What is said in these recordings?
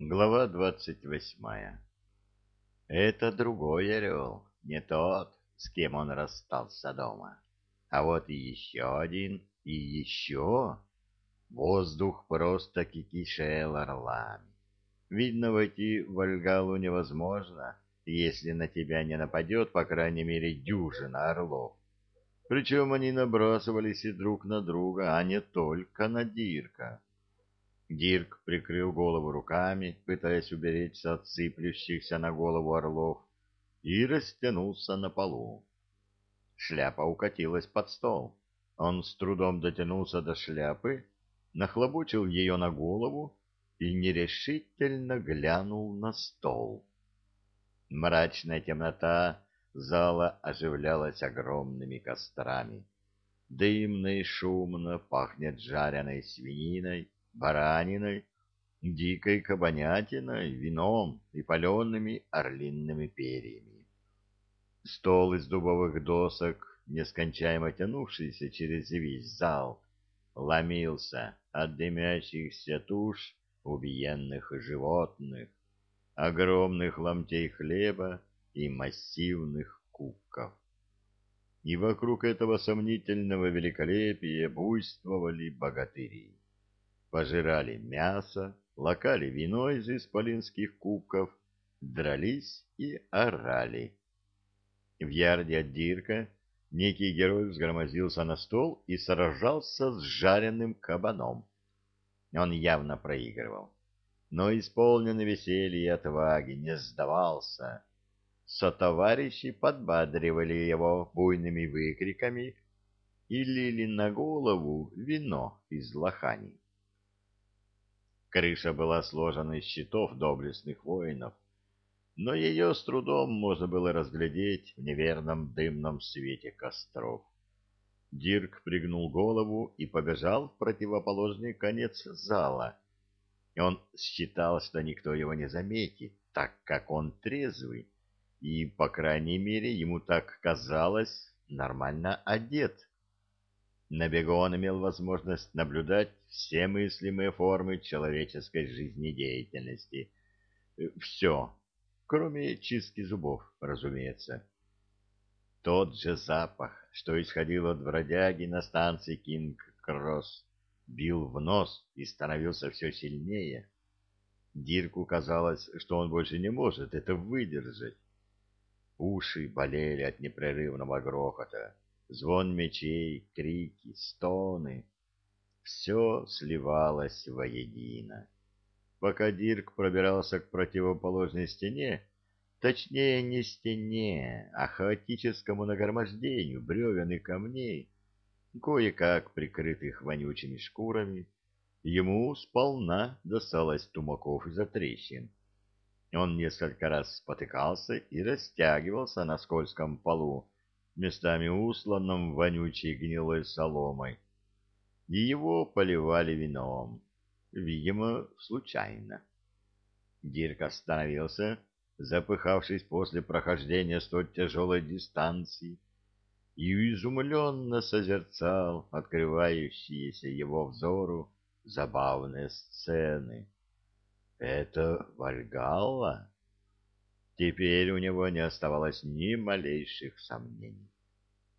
Глава двадцать восьмая Это другой орел, не тот, с кем он расстался дома. А вот и еще один, и еще. Воздух просто кишел орлами. Видно, войти в Альгалу невозможно, если на тебя не нападет, по крайней мере, дюжина орлов. Причем они набрасывались и друг на друга, а не только на Дирка. Дирк прикрыл голову руками, пытаясь уберечься от сыплющихся на голову орлов, и растянулся на полу. Шляпа укатилась под стол. Он с трудом дотянулся до шляпы, нахлобучил ее на голову и нерешительно глянул на стол. Мрачная темнота зала оживлялась огромными кострами. Дымно и шумно пахнет жареной свининой, бараниной, дикой кабанятиной, вином и палеными орлиными перьями. Стол из дубовых досок, нескончаемо тянувшийся через весь зал, ломился от дымящихся туш убиенных животных, огромных ломтей хлеба и массивных кубков. И вокруг этого сомнительного великолепия буйствовали богатыри пожирали мясо, лакали вино из исполинских кубков, дрались и орали. В ярде от Дирка некий герой взгромозился на стол и сражался с жареным кабаном. Он явно проигрывал, но исполненный веселья и отваги не сдавался. Сотоварищи подбадривали его буйными выкриками и лили на голову вино из лохани. Крыша была сложена из щитов доблестных воинов, но ее с трудом можно было разглядеть в неверном дымном свете костров. Дирк пригнул голову и побежал в противоположный конец зала. Он считал, что никто его не заметит, так как он трезвый, и, по крайней мере, ему так казалось, нормально одет. На бегу он имел возможность наблюдать все мыслимые формы человеческой жизнедеятельности. Все, кроме чистки зубов, разумеется. Тот же запах, что исходил от бродяги на станции Кинг-Кросс, бил в нос и становился все сильнее. Дирку казалось, что он больше не может это выдержать. Уши болели от непрерывного грохота звон мечей, крики, стоны. Все сливалось воедино. Пока Дирк пробирался к противоположной стене, точнее не стене, а хаотическому нагромождению бревен и камней, кое-как прикрытых вонючими шкурами, ему сполна досталось тумаков из-за трещин. Он несколько раз спотыкался и растягивался на скользком полу, местами усланном вонючей гнилой соломой, и его поливали вином, видимо, случайно. Дирк остановился, запыхавшись после прохождения столь тяжелой дистанции, и изумленно созерцал открывающиеся его взору забавные сцены. Это Вальгалла? Теперь у него не оставалось ни малейших сомнений.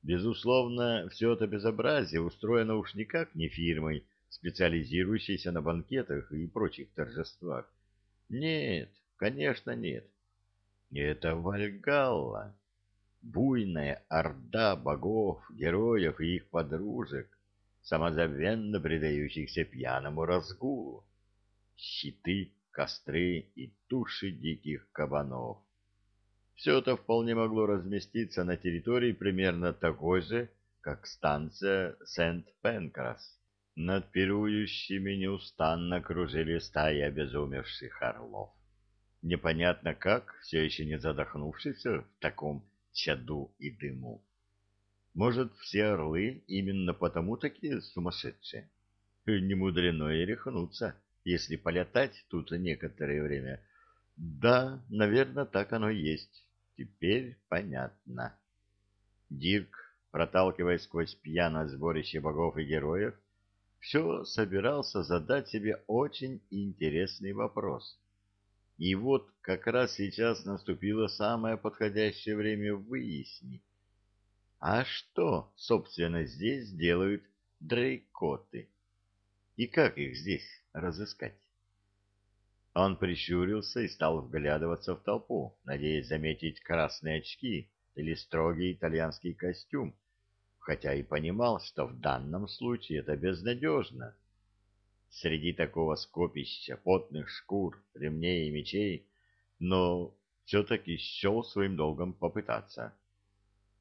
Безусловно, все это безобразие устроено уж никак не фирмой, специализирующейся на банкетах и прочих торжествах. Нет, конечно, нет. Это Вальгалла, буйная орда богов, героев и их подружек, самозабвенно предающихся пьяному разгулу. Щиты, костры и туши диких кабанов. Все это вполне могло разместиться на территории примерно такой же, как станция Сент-Пенкрас. Над пирующими неустанно кружили стаи обезумевших орлов. Непонятно как, все еще не задохнувшись в таком чаду и дыму. Может, все орлы именно потому такие сумасшедшие? Не мудрено и рехнуться, если полетать тут некоторое время. Да, наверное, так оно и есть. Теперь понятно. Дирк, проталкиваясь сквозь пьяное сборище богов и героев, все собирался задать себе очень интересный вопрос. И вот как раз сейчас наступило самое подходящее время выяснить, а что, собственно, здесь делают дрейкоты? И как их здесь разыскать? Он прищурился и стал вглядываться в толпу, надеясь заметить красные очки или строгий итальянский костюм, хотя и понимал, что в данном случае это безнадежно. Среди такого скопища потных шкур, ремней и мечей, но все-таки счел своим долгом попытаться.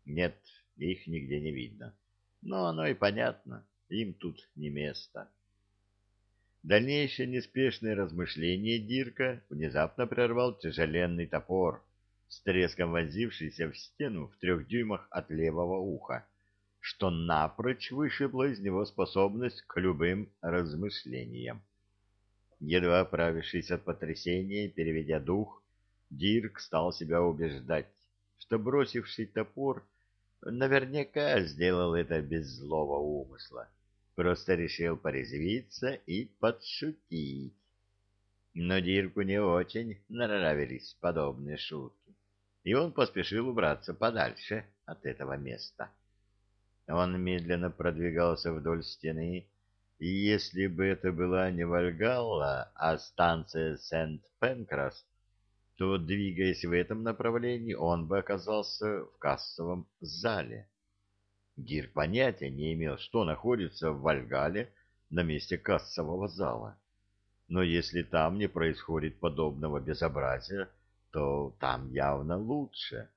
Нет, их нигде не видно. Но оно и понятно, им тут не место. Дальнейшее неспешное размышление Дирка внезапно прервал тяжеленный топор, с треском вонзившийся в стену в трех дюймах от левого уха, что напрочь вышибло из него способность к любым размышлениям. Едва оправившись от потрясения и переведя дух, Дирк стал себя убеждать, что бросивший топор наверняка сделал это без злого умысла, просто решил порезвиться и подшутить. Но Дирку не очень нравились подобные шутки, и он поспешил убраться подальше от этого места. Он медленно продвигался вдоль стены, и если бы это была не Вальгалла, а станция Сент-Пенкрас, то, двигаясь в этом направлении, он бы оказался в кассовом зале. Гир понятия не имел, что находится в Вальгале на месте кассового зала. Но если там не происходит подобного безобразия, то там явно лучше.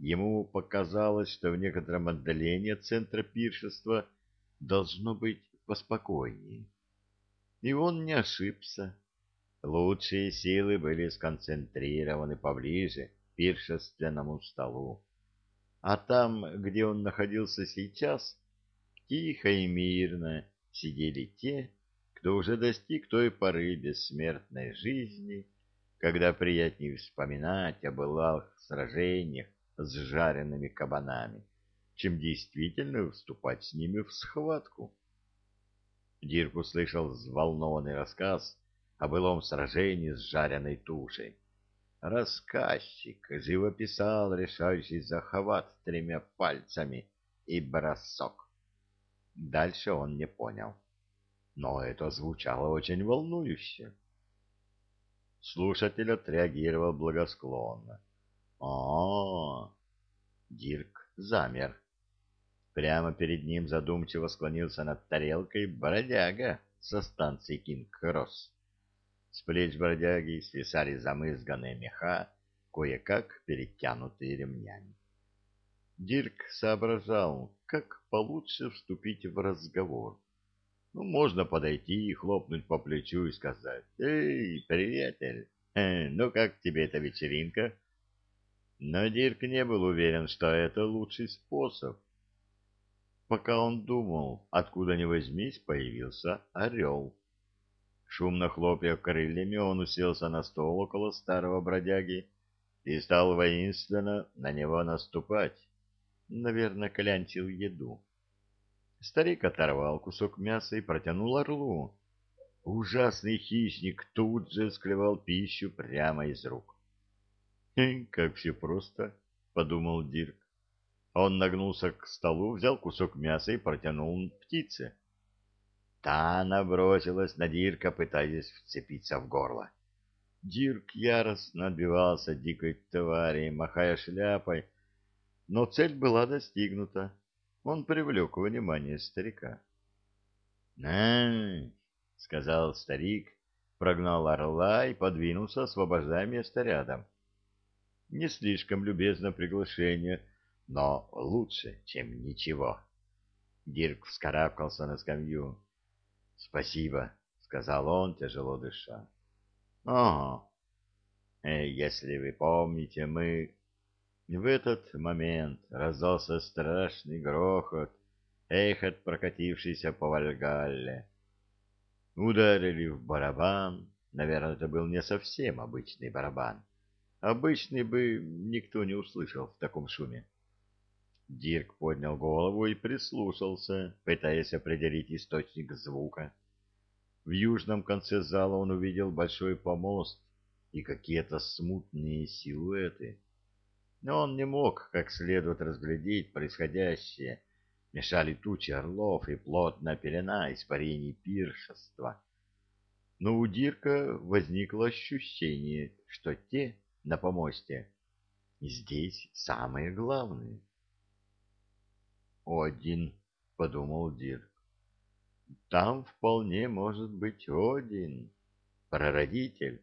Ему показалось, что в некотором отдалении центра пиршества должно быть поспокойнее. И он не ошибся. Лучшие силы были сконцентрированы поближе к пиршественному столу. А там, где он находился сейчас, тихо и мирно сидели те, кто уже достиг той поры бессмертной жизни, когда приятнее вспоминать о былых сражениях с жареными кабанами, чем действительно вступать с ними в схватку. Дирк услышал взволнованный рассказ о былом сражении с жареной тушей. Рассказчик живописал решающий захват тремя пальцами и бросок. Дальше он не понял. Но это звучало очень волнующе. Слушатель отреагировал благосклонно. О, Дирк замер. Прямо перед ним задумчиво склонился над тарелкой бродяга со станции Кинг-Кросс. С плеч бродяги свисали замызганные меха, кое-как перетянутые ремнями. Дирк соображал, как получше вступить в разговор. Ну, можно подойти и хлопнуть по плечу и сказать, «Эй, приятель, э, ну как тебе эта вечеринка?» Но Дирк не был уверен, что это лучший способ. Пока он думал, откуда ни возьмись, появился орел. Шумно хлопая крыльями, он уселся на стол около старого бродяги и стал воинственно на него наступать. Наверное, клянчил еду. Старик оторвал кусок мяса и протянул орлу. Ужасный хищник тут же склевал пищу прямо из рук. «Как все просто», — подумал Дирк. Он нагнулся к столу, взял кусок мяса и протянул птице. Та набросилась на Дирка, пытаясь вцепиться в горло. Дирк яростно отбивался дикой твари, махая шляпой, но цель была достигнута. Он привлек внимание старика. «На!» — сказал старик, прогнал орла и подвинулся, освобождая место рядом. Не слишком любезно приглашение, но лучше, чем ничего. Дирк вскарабкался на скамью. — Спасибо, — сказал он, тяжело дыша. — Ага. Э, если вы помните, мы... В этот момент раздался страшный грохот, эхот, прокатившийся по Вальгалле. Ударили в барабан. Наверное, это был не совсем обычный барабан. Обычный бы никто не услышал в таком шуме. Дирк поднял голову и прислушался, пытаясь определить источник звука. В южном конце зала он увидел большой помост, и какие-то смутные силуэты. Но он не мог как следует разглядеть происходящее. Мешали тучи орлов и плотная пелена испарений пиршества. Но у Дирка возникло ощущение, что те на помосте здесь самые главные. «Один», — подумал Дирк. «Там вполне может быть один, прародитель,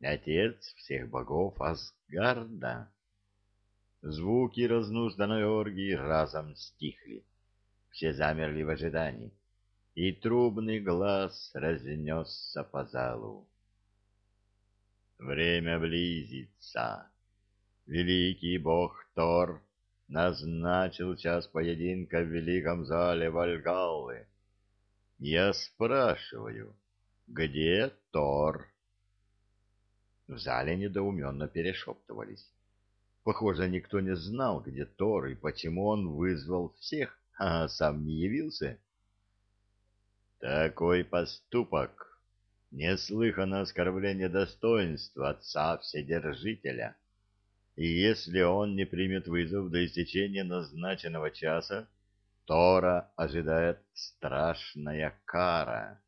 отец всех богов Асгарда». Звуки разнузданной оргии разом стихли. Все замерли в ожидании, и трубный глаз разнесся по залу. Время близится. Великий бог Тор назначил час поединка в великом зале Вальгаллы. Я спрашиваю, где Тор? В зале недоуменно перешептывались. Похоже, никто не знал, где Тор и почему он вызвал всех, а сам не явился. Такой поступок — неслыханное оскорбление достоинства отца Вседержителя. И если он не примет вызов до истечения назначенного часа, Тора ожидает страшная кара.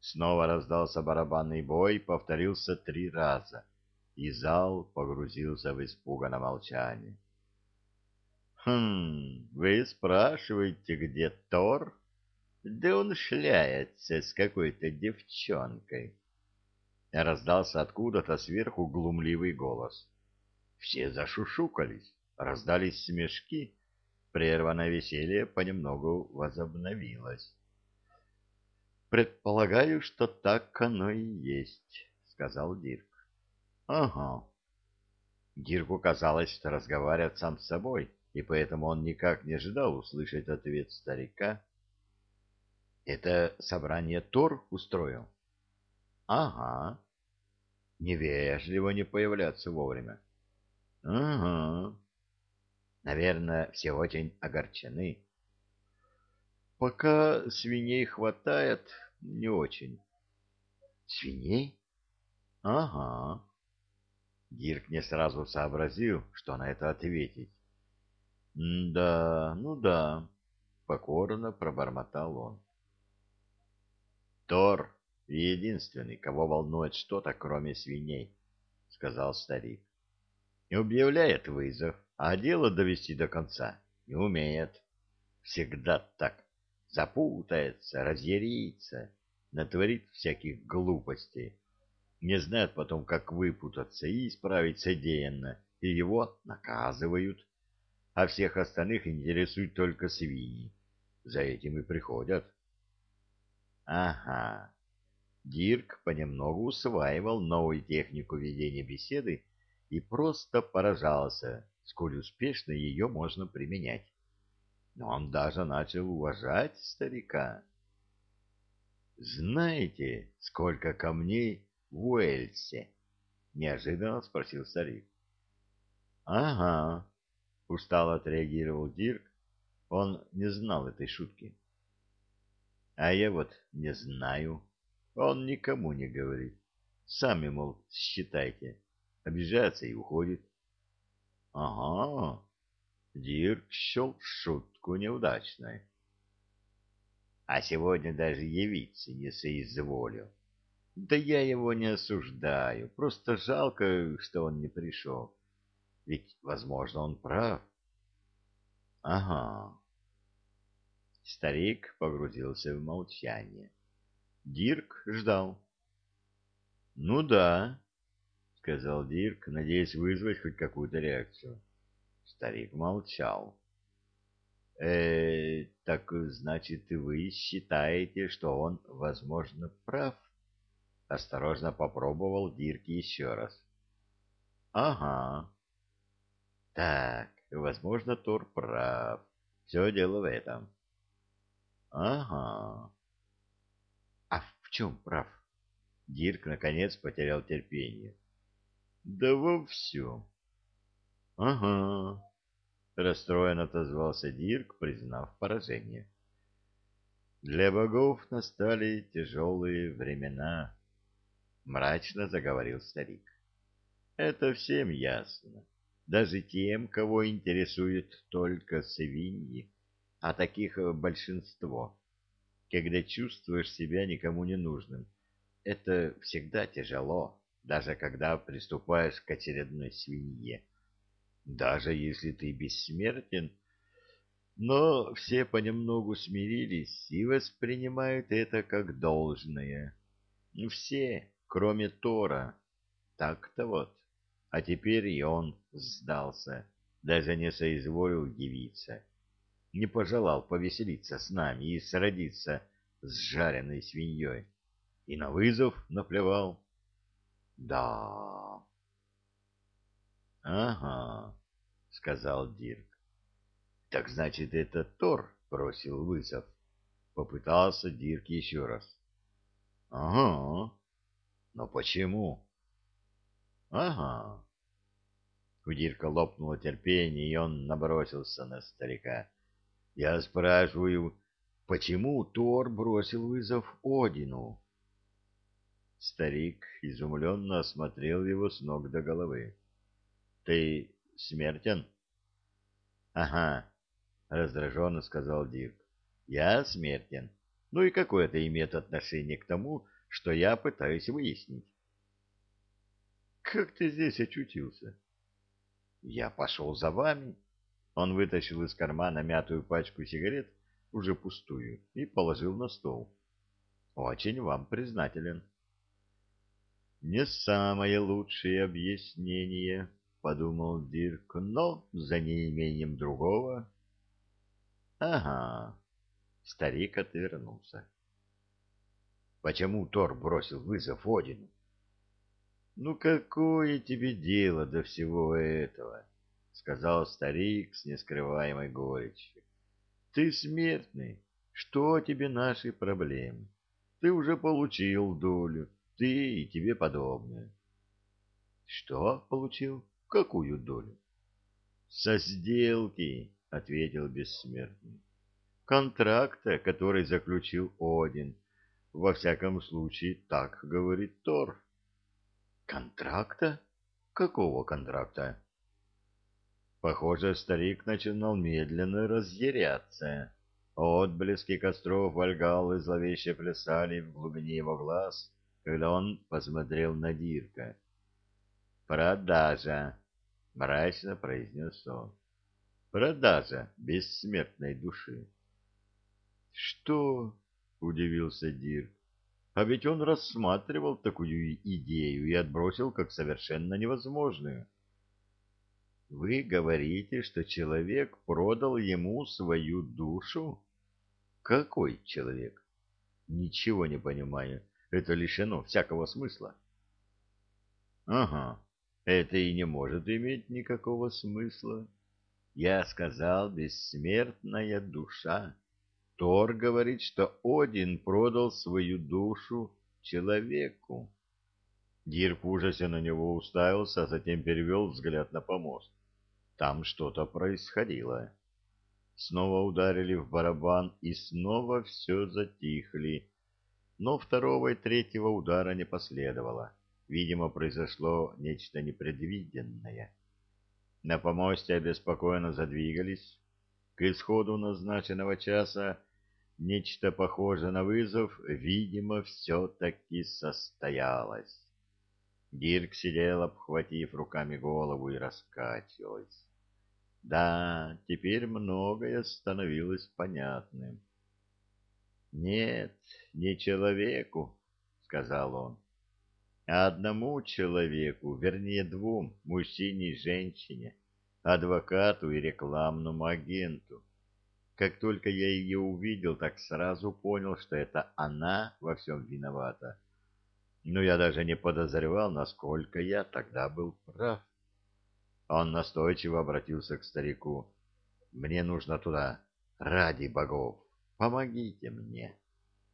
Снова раздался барабанный бой, повторился три раза — и зал погрузился в испуганное молчание. «Хм, вы спрашиваете, где Тор? Да он шляется с какой-то девчонкой». Раздался откуда-то сверху глумливый голос. Все зашушукались, раздались смешки, прерванное веселье понемногу возобновилось. «Предполагаю, что так оно и есть», — сказал Дирк. Ага. Дирку казалось, что разговаривает сам с собой, и поэтому он никак не ожидал услышать ответ старика. Это собрание Тор устроил? Ага. Невежливо не появляться вовремя. Ага. Наверное, все очень огорчены. Пока свиней хватает, не очень. Свиней? Ага. Дирк не сразу сообразил, что на это ответить. «Да, ну да», — покорно пробормотал он. «Тор — единственный, кого волнует что-то, кроме свиней», — сказал старик. «Не объявляет вызов, а дело довести до конца не умеет. Всегда так. Запутается, разъярится, натворит всяких глупостей» не знает потом, как выпутаться и исправить содеянное, и его наказывают, а всех остальных интересуют только свиньи. За этим и приходят. Ага. Дирк понемногу усваивал новую технику ведения беседы и просто поражался, сколь успешно ее можно применять. Но он даже начал уважать старика. «Знаете, сколько камней в Уэльсе? — неожиданно спросил старик. — Ага, — устало отреагировал Дирк. Он не знал этой шутки. — А я вот не знаю. Он никому не говорит. Сами, мол, считайте. Обижается и уходит. — Ага. Дирк счел шутку неудачной. — А сегодня даже явиться не соизволил. Да я его не осуждаю, просто жалко, что он не пришел. Ведь, возможно, он прав. Ага. Старик погрузился в молчание. Дирк ждал. Ну да, сказал Дирк, надеясь вызвать хоть какую-то реакцию. Старик молчал. Э, так значит, вы считаете, что он, возможно, прав? Осторожно попробовал Дирк еще раз. Ага. Так, возможно, Тор прав. Все дело в этом. Ага. А в чем прав? Дирк наконец потерял терпение. Да во всем. Ага. Расстроенно отозвался Дирк, признав поражение. Для богов настали тяжелые времена. мрачно заговорил старик. Это всем ясно, даже тем, кого интересует только свиньи, а таких большинство. Когда чувствуешь себя никому не нужным, это всегда тяжело, даже когда приступаешь к очередной свинье. Даже если ты бессмертен, но все понемногу смирились и воспринимают это как должное. Все, кроме Тора. Так-то вот. А теперь и он сдался, даже не соизволил явиться. Не пожелал повеселиться с нами и сродиться с жареной свиньей. И на вызов наплевал. Да. Ага, сказал Дирк. Так значит, это Тор бросил вызов. Попытался Дирк еще раз. Ага. Но почему? Ага. У Дирка лопнуло терпение, и он набросился на старика. Я спрашиваю, почему Тор бросил вызов Одину? Старик изумленно осмотрел его с ног до головы. — Ты смертен? — Ага, — раздраженно сказал Дирк. — Я смертен. Ну и какое это имеет отношение к тому, что я пытаюсь выяснить? — Как ты здесь очутился? — Я пошел за вами. Он вытащил из кармана мятую пачку сигарет, уже пустую, и положил на стол. — Очень вам признателен. — не самое лучшее объяснение, — подумал Дирк, — но за неимением другого. — Ага. Старик отвернулся. — Почему Тор бросил вызов Одину? — Ну какое тебе дело до всего этого? — сказал старик с нескрываемой горечью. — Ты смертный. Что тебе наши проблемы? Ты уже получил долю ты и тебе подобное. Что получил? Какую долю? Со сделки, ответил бессмертный. Контракта, который заключил Один. Во всяком случае, так говорит Тор. Контракта? Какого контракта? Похоже, старик начинал медленно разъяряться. Отблески костров Вальгал и зловеще плясали в глубине его глаз, когда он посмотрел на Дирка. «Продажа!» — мрачно произнес он. «Продажа бессмертной души». «Что?» — удивился Дирк. «А ведь он рассматривал такую идею и отбросил как совершенно невозможную». «Вы говорите, что человек продал ему свою душу?» «Какой человек?» «Ничего не понимаю это лишено всякого смысла. Ага, это и не может иметь никакого смысла. Я сказал бессмертная душа. Тор говорит, что Один продал свою душу человеку. Дирк в ужасе на него уставился, а затем перевел взгляд на помост. Там что-то происходило. Снова ударили в барабан, и снова все затихли, но второго и третьего удара не последовало. Видимо, произошло нечто непредвиденное. На помосте обеспокоенно задвигались. К исходу назначенного часа нечто похожее на вызов, видимо, все-таки состоялось. Дирк сидел, обхватив руками голову, и раскачивался. Да, теперь многое становилось понятным. Нет, не человеку, сказал он, а одному человеку, вернее двум, мужчине и женщине, адвокату и рекламному агенту. Как только я ее увидел, так сразу понял, что это она во всем виновата. Но я даже не подозревал, насколько я тогда был прав. Он настойчиво обратился к старику. «Мне нужно туда, ради богов». Помогите мне.